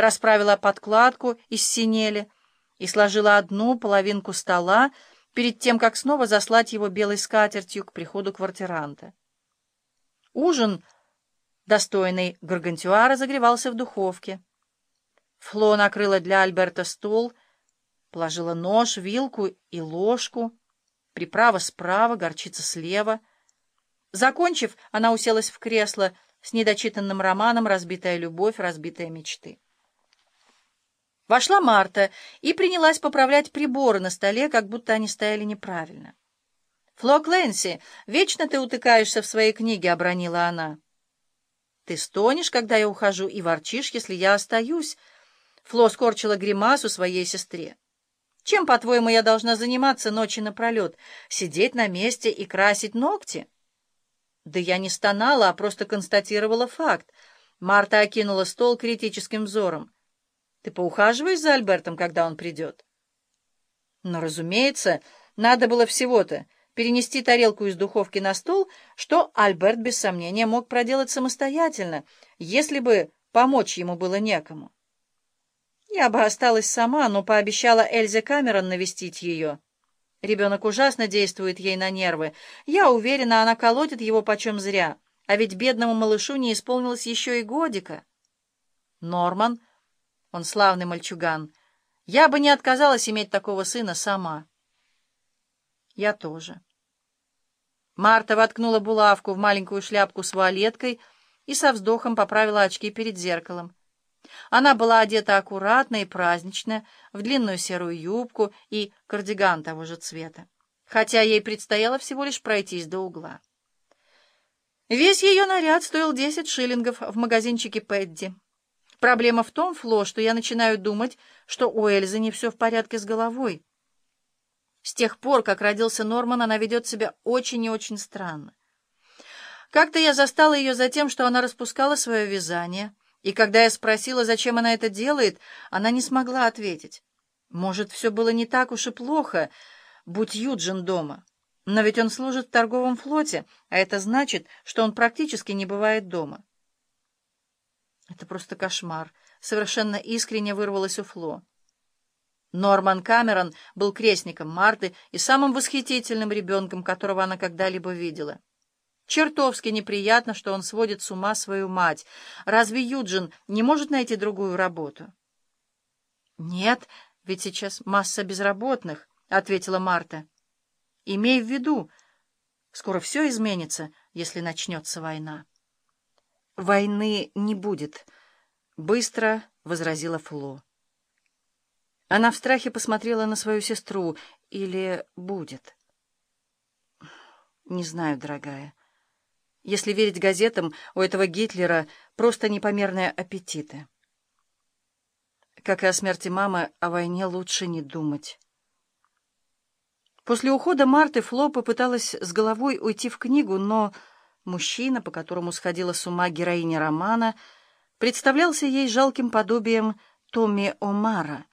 расправила подкладку из синели и сложила одну половинку стола перед тем, как снова заслать его белой скатертью к приходу квартиранта. Ужин, достойный гаргантюа, разогревался в духовке. Фло накрыла для Альберта стол, положила нож, вилку и ложку, приправа справа, горчица слева. Закончив, она уселась в кресло с недочитанным романом «Разбитая любовь, разбитые мечты». Вошла Марта и принялась поправлять приборы на столе, как будто они стояли неправильно. «Фло Кленси, вечно ты утыкаешься в своей книге», — обронила она. «Ты стонешь, когда я ухожу, и ворчишь, если я остаюсь». Фло скорчила гримасу своей сестре. «Чем, по-твоему, я должна заниматься ночи напролет? Сидеть на месте и красить ногти?» «Да я не стонала, а просто констатировала факт». Марта окинула стол критическим взором. Ты поухаживаешь за Альбертом, когда он придет? Но, разумеется, надо было всего-то перенести тарелку из духовки на стол, что Альберт, без сомнения, мог проделать самостоятельно, если бы помочь ему было некому. Я бы осталась сама, но пообещала Эльзе Камерон навестить ее. Ребенок ужасно действует ей на нервы. Я уверена, она колотит его почем зря, а ведь бедному малышу не исполнилось еще и годика. Норман он славный мальчуган. Я бы не отказалась иметь такого сына сама. Я тоже. Марта воткнула булавку в маленькую шляпку с вуалеткой и со вздохом поправила очки перед зеркалом. Она была одета аккуратно и празднично, в длинную серую юбку и кардиган того же цвета, хотя ей предстояло всего лишь пройтись до угла. Весь ее наряд стоил десять шиллингов в магазинчике Пэдди. Проблема в том, Фло, что я начинаю думать, что у Эльзы не все в порядке с головой. С тех пор, как родился Норман, она ведет себя очень и очень странно. Как-то я застала ее за тем, что она распускала свое вязание, и когда я спросила, зачем она это делает, она не смогла ответить. Может, все было не так уж и плохо, будь Юджин дома. Но ведь он служит в торговом флоте, а это значит, что он практически не бывает дома. Это просто кошмар. Совершенно искренне вырвалось у Фло. Норман Камерон был крестником Марты и самым восхитительным ребенком, которого она когда-либо видела. Чертовски неприятно, что он сводит с ума свою мать. Разве Юджин не может найти другую работу? «Нет, ведь сейчас масса безработных», — ответила Марта. «Имей в виду, скоро все изменится, если начнется война». «Войны не будет», — быстро возразила Фло. Она в страхе посмотрела на свою сестру. «Или будет?» «Не знаю, дорогая. Если верить газетам, у этого Гитлера просто непомерные аппетиты. Как и о смерти мамы, о войне лучше не думать». После ухода Марты Фло попыталась с головой уйти в книгу, но... Мужчина, по которому сходила с ума героиня романа, представлялся ей жалким подобием Томми Омара.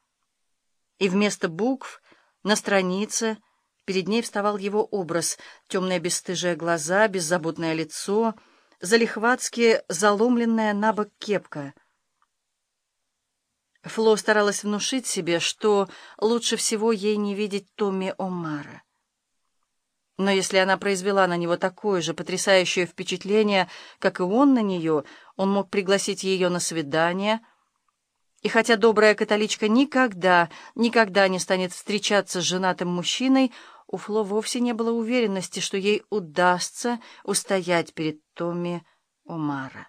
И вместо букв на странице перед ней вставал его образ, темные бесстыжие глаза, беззаботное лицо, залихватски заломленная на бок кепка. Фло старалась внушить себе, что лучше всего ей не видеть Томми Омара. Но если она произвела на него такое же потрясающее впечатление, как и он на нее, он мог пригласить ее на свидание. И хотя добрая католичка никогда, никогда не станет встречаться с женатым мужчиной, у Фло вовсе не было уверенности, что ей удастся устоять перед Томми Омара.